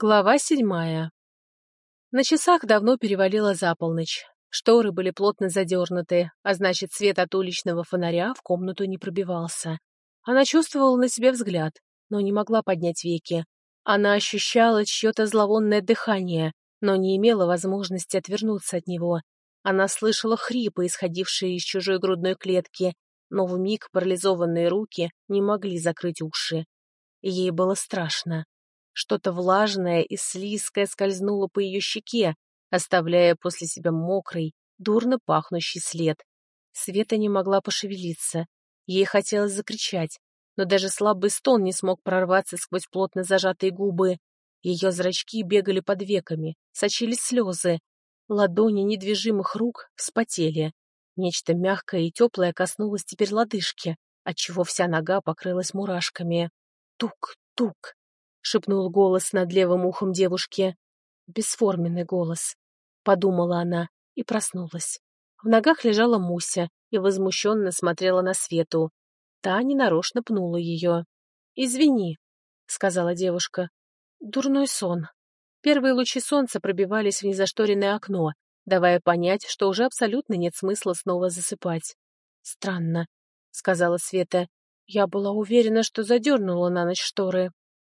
Глава седьмая. На часах давно перевалила за полночь. Шторы были плотно задернуты, а значит, свет от уличного фонаря в комнату не пробивался. Она чувствовала на себе взгляд, но не могла поднять веки. Она ощущала чье-то зловонное дыхание, но не имела возможности отвернуться от него. Она слышала хрипы, исходившие из чужой грудной клетки, но в миг парализованные руки не могли закрыть уши. Ей было страшно. Что-то влажное и слизкое скользнуло по ее щеке, оставляя после себя мокрый, дурно пахнущий след. Света не могла пошевелиться. Ей хотелось закричать, но даже слабый стон не смог прорваться сквозь плотно зажатые губы. Ее зрачки бегали под веками, сочились слезы. Ладони недвижимых рук вспотели. Нечто мягкое и теплое коснулось теперь лодыжки, отчего вся нога покрылась мурашками. Тук-тук. — шепнул голос над левым ухом девушки. Бесформенный голос. Подумала она и проснулась. В ногах лежала Муся и возмущенно смотрела на Свету. Та ненарочно пнула ее. «Извини», — сказала девушка. «Дурной сон». Первые лучи солнца пробивались в незашторенное окно, давая понять, что уже абсолютно нет смысла снова засыпать. «Странно», — сказала Света. «Я была уверена, что задернула на ночь шторы».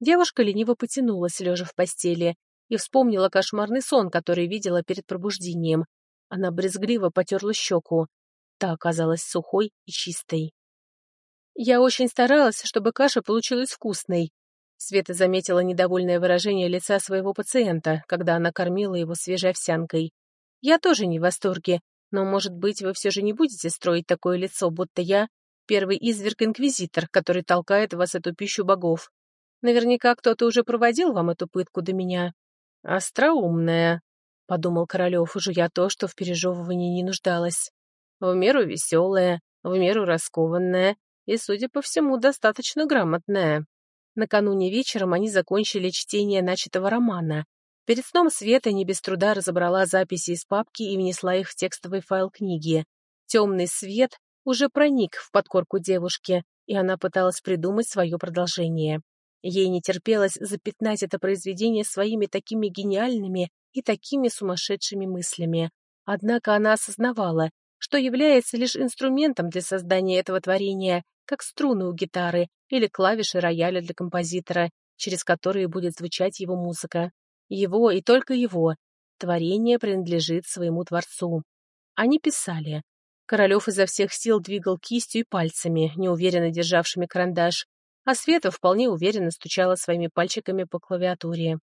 Девушка лениво потянулась, лежа в постели, и вспомнила кошмарный сон, который видела перед пробуждением. Она брезгливо потерла щеку. Та оказалась сухой и чистой. «Я очень старалась, чтобы каша получилась вкусной», Света заметила недовольное выражение лица своего пациента, когда она кормила его свежей овсянкой. «Я тоже не в восторге, но, может быть, вы все же не будете строить такое лицо, будто я — первый изверг-инквизитор, который толкает вас эту пищу богов. Наверняка кто-то уже проводил вам эту пытку до меня. Остроумная, — подумал Королев, жуя то, что в пережевывании не нуждалось. В меру веселая, в меру раскованная и, судя по всему, достаточно грамотная. Накануне вечером они закончили чтение начатого романа. Перед сном Света не без труда разобрала записи из папки и внесла их в текстовый файл книги. Темный свет уже проник в подкорку девушки, и она пыталась придумать свое продолжение. Ей не терпелось запятнать это произведение своими такими гениальными и такими сумасшедшими мыслями. Однако она осознавала, что является лишь инструментом для создания этого творения, как струны у гитары или клавиши рояля для композитора, через которые будет звучать его музыка. Его и только его. Творение принадлежит своему творцу. Они писали. Королев изо всех сил двигал кистью и пальцами, неуверенно державшими карандаш, а Света вполне уверенно стучала своими пальчиками по клавиатуре.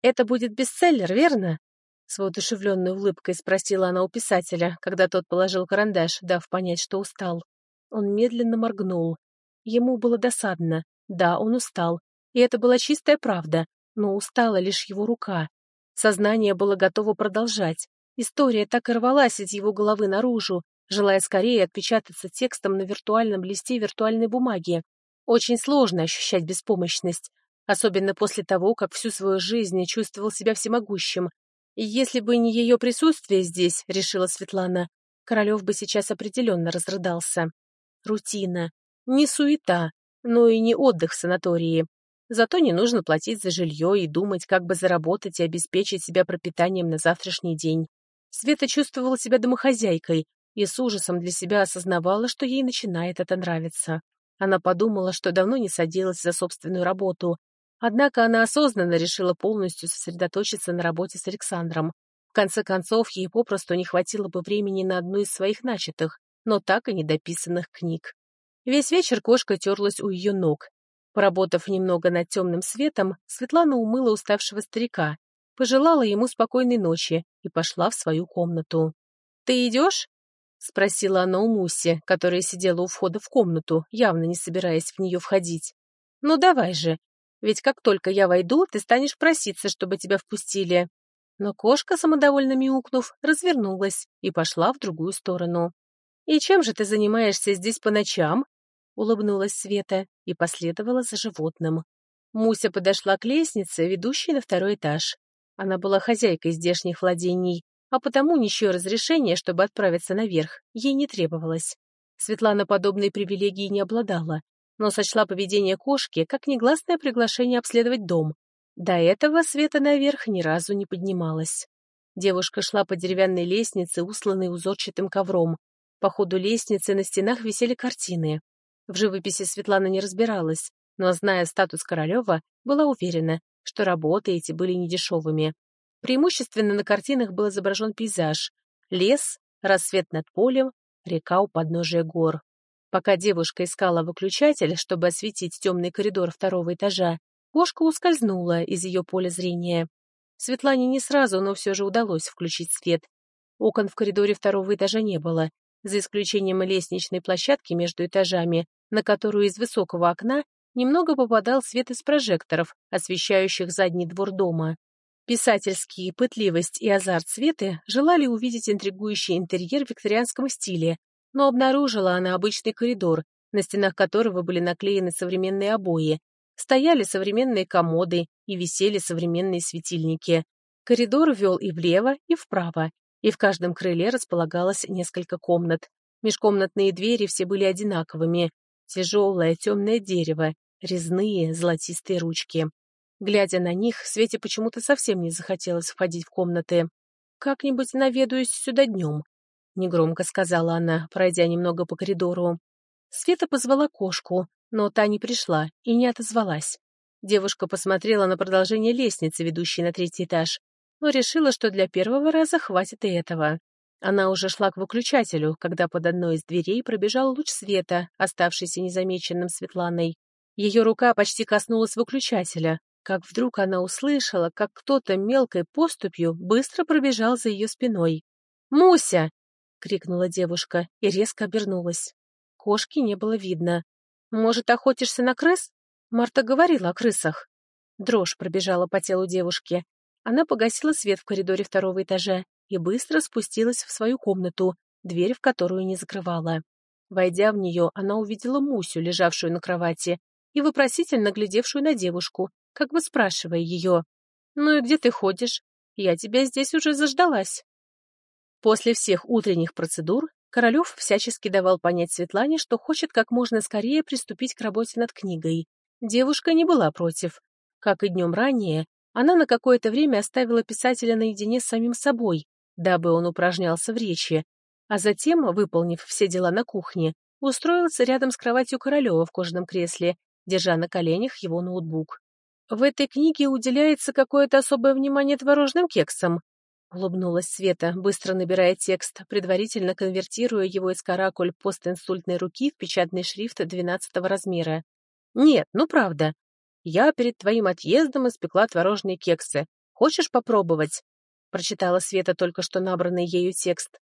«Это будет бестселлер, верно?» С воодушевленной улыбкой спросила она у писателя, когда тот положил карандаш, дав понять, что устал. Он медленно моргнул. Ему было досадно. Да, он устал. И это была чистая правда, но устала лишь его рука. Сознание было готово продолжать. История так и рвалась из его головы наружу, желая скорее отпечататься текстом на виртуальном листе виртуальной бумаги, очень сложно ощущать беспомощность, особенно после того, как всю свою жизнь чувствовал себя всемогущим. И если бы не ее присутствие здесь, решила Светлана, Королев бы сейчас определенно разрыдался. Рутина. Не суета, но и не отдых в санатории. Зато не нужно платить за жилье и думать, как бы заработать и обеспечить себя пропитанием на завтрашний день. Света чувствовала себя домохозяйкой и с ужасом для себя осознавала, что ей начинает это нравиться. Она подумала, что давно не садилась за собственную работу. Однако она осознанно решила полностью сосредоточиться на работе с Александром. В конце концов, ей попросту не хватило бы времени на одну из своих начатых, но так и недописанных книг. Весь вечер кошка терлась у ее ног. Поработав немного над темным светом, Светлана умыла уставшего старика, пожелала ему спокойной ночи и пошла в свою комнату. «Ты идешь?» — спросила она у Муси, которая сидела у входа в комнату, явно не собираясь в нее входить. «Ну давай же, ведь как только я войду, ты станешь проситься, чтобы тебя впустили». Но кошка, самодовольно мяукнув, развернулась и пошла в другую сторону. «И чем же ты занимаешься здесь по ночам?» — улыбнулась Света и последовала за животным. Муся подошла к лестнице, ведущей на второй этаж. Она была хозяйкой здешних владений а потому ничего разрешения, чтобы отправиться наверх, ей не требовалось. Светлана подобной привилегии не обладала, но сочла поведение кошки как негласное приглашение обследовать дом. До этого Света наверх ни разу не поднималась. Девушка шла по деревянной лестнице, усланной узорчатым ковром. По ходу лестницы на стенах висели картины. В живописи Светлана не разбиралась, но, зная статус Королева, была уверена, что работы эти были недешевыми. Преимущественно на картинах был изображен пейзаж. Лес, рассвет над полем, река у подножия гор. Пока девушка искала выключатель, чтобы осветить темный коридор второго этажа, кошка ускользнула из ее поля зрения. Светлане не сразу, но все же удалось включить свет. Окон в коридоре второго этажа не было, за исключением лестничной площадки между этажами, на которую из высокого окна немного попадал свет из прожекторов, освещающих задний двор дома. Писательские пытливость и азарт Светы желали увидеть интригующий интерьер в викторианском стиле, но обнаружила она обычный коридор, на стенах которого были наклеены современные обои, стояли современные комоды и висели современные светильники. Коридор вел и влево, и вправо, и в каждом крыле располагалось несколько комнат. Межкомнатные двери все были одинаковыми. Тяжелое темное дерево, резные золотистые ручки. Глядя на них, Свете почему-то совсем не захотелось входить в комнаты. «Как-нибудь наведаюсь сюда днем», — негромко сказала она, пройдя немного по коридору. Света позвала кошку, но та не пришла и не отозвалась. Девушка посмотрела на продолжение лестницы, ведущей на третий этаж, но решила, что для первого раза хватит и этого. Она уже шла к выключателю, когда под одной из дверей пробежал луч света, оставшийся незамеченным Светланой. Ее рука почти коснулась выключателя, как вдруг она услышала, как кто-то мелкой поступью быстро пробежал за ее спиной. «Муся!» — крикнула девушка и резко обернулась. Кошки не было видно. «Может, охотишься на крыс?» Марта говорила о крысах. Дрожь пробежала по телу девушки. Она погасила свет в коридоре второго этажа и быстро спустилась в свою комнату, дверь в которую не закрывала. Войдя в нее, она увидела Мусю, лежавшую на кровати, и вопросительно глядевшую на девушку, как бы спрашивая ее, «Ну и где ты ходишь? Я тебя здесь уже заждалась». После всех утренних процедур Королев всячески давал понять Светлане, что хочет как можно скорее приступить к работе над книгой. Девушка не была против. Как и днем ранее, она на какое-то время оставила писателя наедине с самим собой, дабы он упражнялся в речи, а затем, выполнив все дела на кухне, устроился рядом с кроватью Королева в кожаном кресле, держа на коленях его ноутбук. В этой книге уделяется какое-то особое внимание творожным кексам. Улыбнулась Света, быстро набирая текст, предварительно конвертируя его из каракуль постинсультной руки в печатный шрифт 12 размера. «Нет, ну правда. Я перед твоим отъездом испекла творожные кексы. Хочешь попробовать?» Прочитала Света только что набранный ею текст.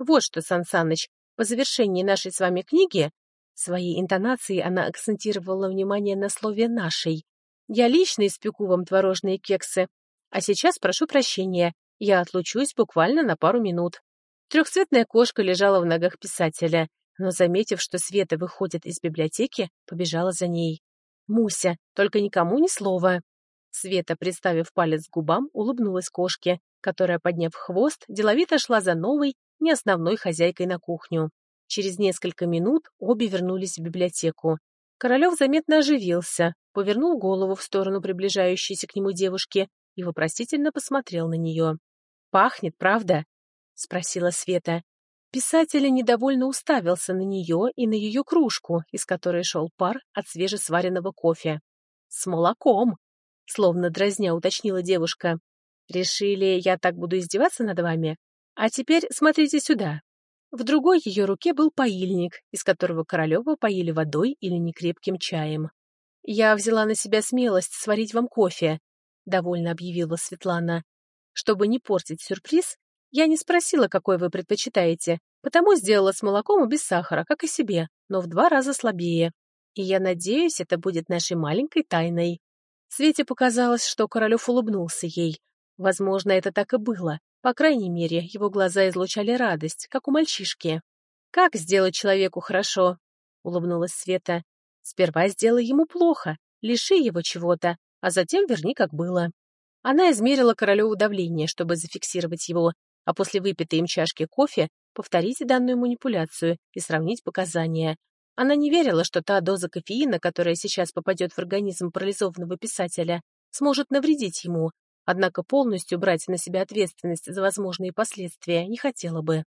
«Вот что, Сан Саныч, по завершении нашей с вами книги...» Своей интонацией она акцентировала внимание на слове «нашей», я лично испеку вам творожные кексы. А сейчас прошу прощения, я отлучусь буквально на пару минут». Трехцветная кошка лежала в ногах писателя, но, заметив, что Света выходит из библиотеки, побежала за ней. «Муся, только никому ни слова!» Света, приставив палец к губам, улыбнулась кошке, которая, подняв хвост, деловито шла за новой, не основной хозяйкой на кухню. Через несколько минут обе вернулись в библиотеку. Королев заметно оживился, повернул голову в сторону приближающейся к нему девушки и вопросительно посмотрел на нее. «Пахнет, правда?» — спросила Света. Писатель недовольно уставился на нее и на ее кружку, из которой шел пар от свежесваренного кофе. «С молоком!» — словно дразня уточнила девушка. «Решили, я так буду издеваться над вами? А теперь смотрите сюда». В другой ее руке был поильник, из которого Королева поили водой или некрепким чаем. «Я взяла на себя смелость сварить вам кофе», — довольно объявила Светлана. «Чтобы не портить сюрприз, я не спросила, какой вы предпочитаете, потому сделала с молоком и без сахара, как и себе, но в два раза слабее. И я надеюсь, это будет нашей маленькой тайной». Свете показалось, что Королев улыбнулся ей. Возможно, это так и было. По крайней мере, его глаза излучали радость, как у мальчишки. «Как сделать человеку хорошо?» — улыбнулась Света. Сперва сделай ему плохо, лиши его чего-то, а затем верни, как было. Она измерила королеву давление, чтобы зафиксировать его, а после выпитой им чашки кофе повторить данную манипуляцию и сравнить показания. Она не верила, что та доза кофеина, которая сейчас попадет в организм парализованного писателя, сможет навредить ему, однако полностью брать на себя ответственность за возможные последствия не хотела бы.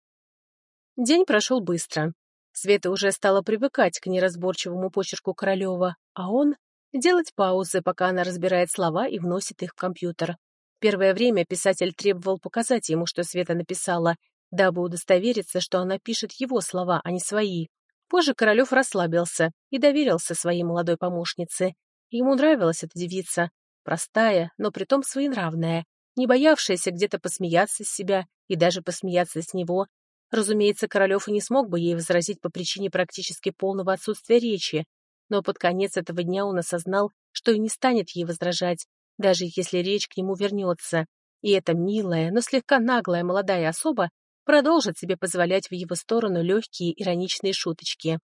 День прошел быстро. Света уже стала привыкать к неразборчивому почерку Королева, а он — делать паузы, пока она разбирает слова и вносит их в компьютер. Первое время писатель требовал показать ему, что Света написала, дабы удостовериться, что она пишет его слова, а не свои. Позже Королев расслабился и доверился своей молодой помощнице. Ему нравилась эта девица, Простая, но притом своенравная, не боявшаяся где-то посмеяться с себя и даже посмеяться с него. Разумеется, Королев и не смог бы ей возразить по причине практически полного отсутствия речи, но под конец этого дня он осознал, что и не станет ей возражать, даже если речь к нему вернется. И эта милая, но слегка наглая молодая особа продолжит себе позволять в его сторону легкие ироничные шуточки.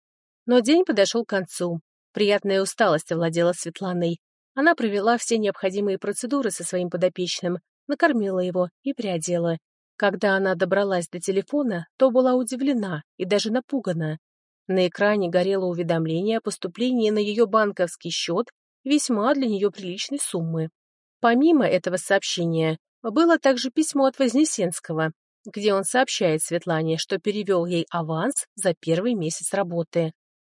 Но день подошел к концу. Приятная усталость овладела Светланой. Она провела все необходимые процедуры со своим подопечным, накормила его и приодела. Когда она добралась до телефона, то была удивлена и даже напугана. На экране горело уведомление о поступлении на ее банковский счет весьма для нее приличной суммы. Помимо этого сообщения, было также письмо от Вознесенского, где он сообщает Светлане, что перевел ей аванс за первый месяц работы.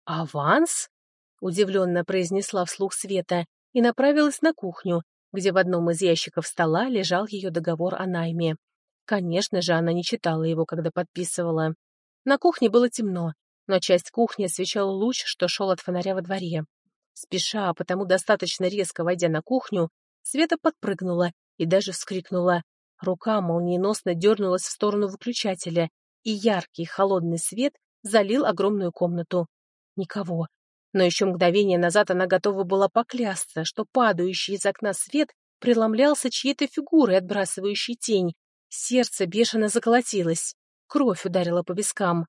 «Аванс?» — удивленно произнесла вслух Света и направилась на кухню, где в одном из ящиков стола лежал ее договор о найме. Конечно же, она не читала его, когда подписывала. На кухне было темно, но часть кухни освещал луч, что шел от фонаря во дворе. Спеша, а потому достаточно резко войдя на кухню, Света подпрыгнула и даже вскрикнула. Рука молниеносно дернулась в сторону выключателя, и яркий холодный свет залил огромную комнату. Никого, но еще мгновение назад она готова была поклясться, что падающий из окна свет преломлялся чьей-то фигурой, отбрасывающей тень. Сердце бешено заколотилось. Кровь ударила по вискам.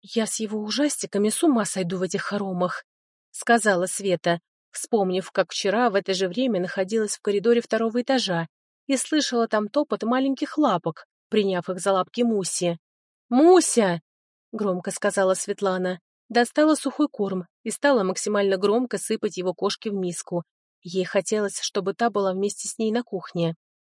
«Я с его ужастиками с ума сойду в этих хоромах», — сказала Света, вспомнив, как вчера в это же время находилась в коридоре второго этажа и слышала там топот маленьких лапок, приняв их за лапки Муси. «Муся!» — громко сказала Светлана. Достала сухой корм и стала максимально громко сыпать его кошке в миску. Ей хотелось, чтобы та была вместе с ней на кухне.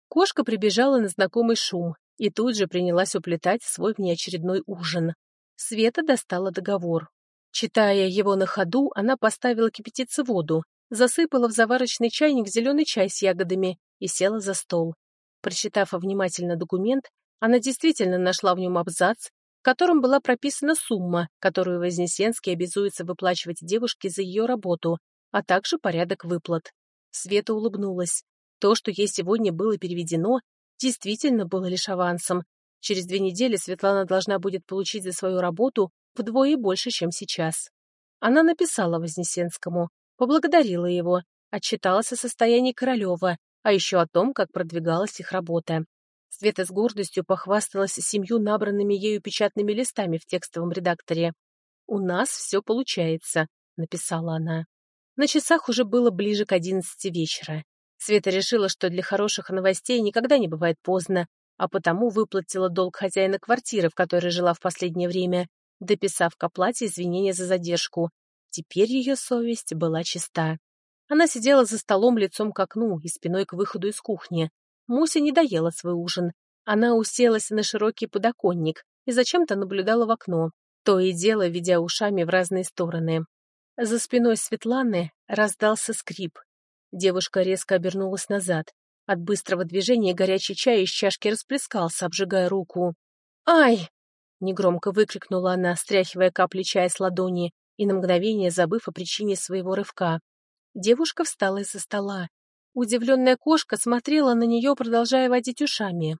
Кошка прибежала на знакомый шум и тут же принялась уплетать свой внеочередной ужин. Света достала договор. Читая его на ходу, она поставила кипятиться воду, засыпала в заварочный чайник зеленый чай с ягодами и села за стол. Прочитав внимательно документ, она действительно нашла в нем абзац, котором была прописана сумма, которую Вознесенский обязуется выплачивать девушке за ее работу, а также порядок выплат. Света улыбнулась. То, что ей сегодня было переведено, действительно было лишь авансом. Через две недели Светлана должна будет получить за свою работу вдвое больше, чем сейчас. Она написала Вознесенскому, поблагодарила его, отчиталась о состоянии Королева, а еще о том, как продвигалась их работа. Света с гордостью похвасталась семью набранными ею печатными листами в текстовом редакторе. «У нас все получается», — написала она. На часах уже было ближе к одиннадцати вечера. Света решила, что для хороших новостей никогда не бывает поздно, а потому выплатила долг хозяина квартиры, в которой жила в последнее время, дописав к оплате извинения за задержку. Теперь ее совесть была чиста. Она сидела за столом лицом к окну и спиной к выходу из кухни, Муся не доела свой ужин. Она уселась на широкий подоконник и зачем-то наблюдала в окно, то и дело, ведя ушами в разные стороны. За спиной Светланы раздался скрип. Девушка резко обернулась назад. От быстрого движения горячий чай из чашки расплескался, обжигая руку. «Ай!» — негромко выкрикнула она, стряхивая капли чая с ладони и на мгновение забыв о причине своего рывка. Девушка встала из-за стола. Удивленная кошка смотрела на нее, продолжая водить ушами.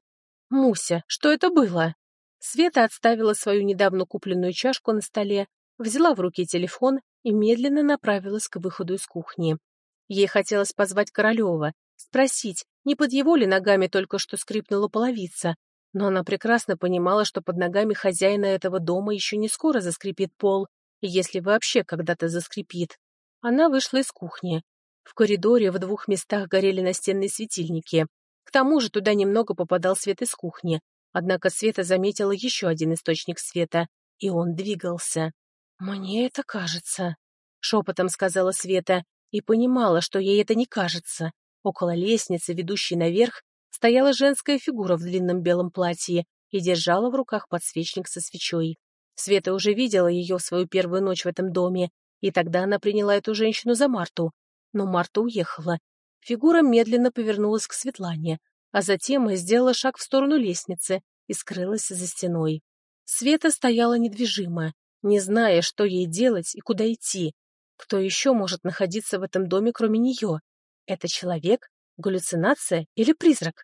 «Муся, что это было?» Света отставила свою недавно купленную чашку на столе, взяла в руки телефон и медленно направилась к выходу из кухни. Ей хотелось позвать Королева, спросить, не под его ли ногами только что скрипнула половица, но она прекрасно понимала, что под ногами хозяина этого дома еще не скоро заскрипит пол, если вообще когда-то заскрипит. Она вышла из кухни, в коридоре в двух местах горели настенные светильники. К тому же туда немного попадал свет из кухни, однако Света заметила еще один источник света, и он двигался. «Мне это кажется», — шепотом сказала Света, и понимала, что ей это не кажется. Около лестницы, ведущей наверх, стояла женская фигура в длинном белом платье и держала в руках подсвечник со свечой. Света уже видела ее в свою первую ночь в этом доме, и тогда она приняла эту женщину за Марту. Но Марта уехала. Фигура медленно повернулась к Светлане, а затем сделала шаг в сторону лестницы и скрылась за стеной. Света стояла недвижимо, не зная, что ей делать и куда идти. Кто еще может находиться в этом доме, кроме нее? Это человек, галлюцинация или призрак?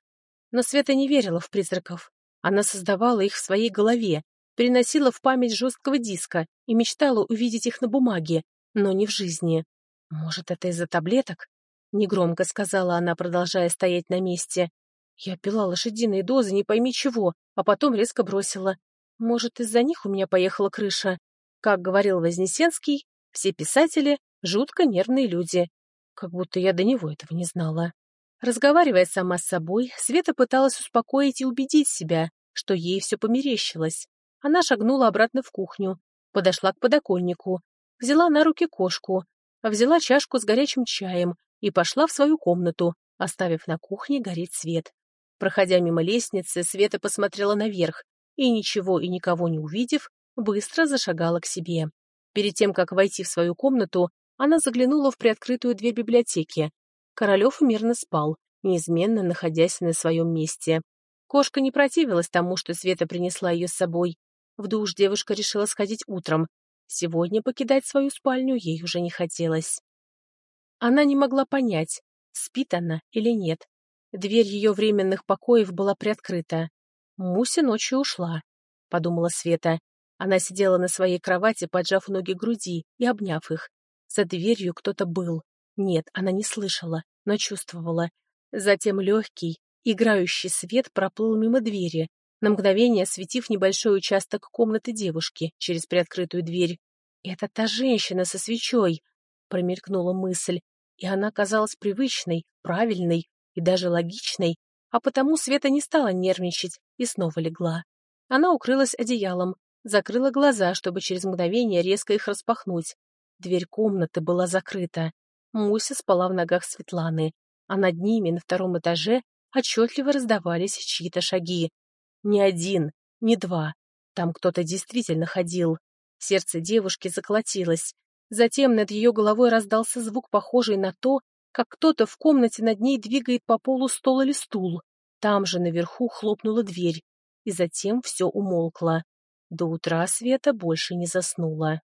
Но Света не верила в призраков. Она создавала их в своей голове, переносила в память жесткого диска и мечтала увидеть их на бумаге, но не в жизни. «Может, это из-за таблеток?» — негромко сказала она, продолжая стоять на месте. «Я пила лошадиные дозы, не пойми чего, а потом резко бросила. Может, из-за них у меня поехала крыша? Как говорил Вознесенский, все писатели — жутко нервные люди. Как будто я до него этого не знала. Разговаривая сама с собой, Света пыталась успокоить и убедить себя, что ей все померещилось. Она шагнула обратно в кухню, подошла к подоконнику, взяла на руки кошку, взяла чашку с горячим чаем и пошла в свою комнату, оставив на кухне гореть свет. Проходя мимо лестницы, Света посмотрела наверх и, ничего и никого не увидев, быстро зашагала к себе. Перед тем, как войти в свою комнату, она заглянула в приоткрытую дверь библиотеки. Королев мирно спал, неизменно находясь на своем месте. Кошка не противилась тому, что Света принесла ее с собой. В душ девушка решила сходить утром. Сегодня покидать свою спальню ей уже не хотелось. Она не могла понять, спит она или нет. Дверь ее временных покоев была приоткрыта. Муся ночью ушла, — подумала Света. Она сидела на своей кровати, поджав ноги груди и обняв их. За дверью кто-то был. Нет, она не слышала, но чувствовала. Затем легкий, играющий свет проплыл мимо двери, на мгновение осветив небольшой участок комнаты девушки через приоткрытую дверь. «Это та женщина со свечой!» — промелькнула мысль, и она казалась привычной, правильной и даже логичной, а потому Света не стала нервничать и снова легла. Она укрылась одеялом, закрыла глаза, чтобы через мгновение резко их распахнуть. Дверь комнаты была закрыта. Муся спала в ногах Светланы, а над ними на втором этаже отчетливо раздавались чьи-то шаги. Ни один, ни два. Там кто-то действительно ходил. Сердце девушки заколотилось. Затем над ее головой раздался звук, похожий на то, как кто-то в комнате над ней двигает по полу стол или стул. Там же наверху хлопнула дверь, и затем все умолкло. До утра Света больше не заснула.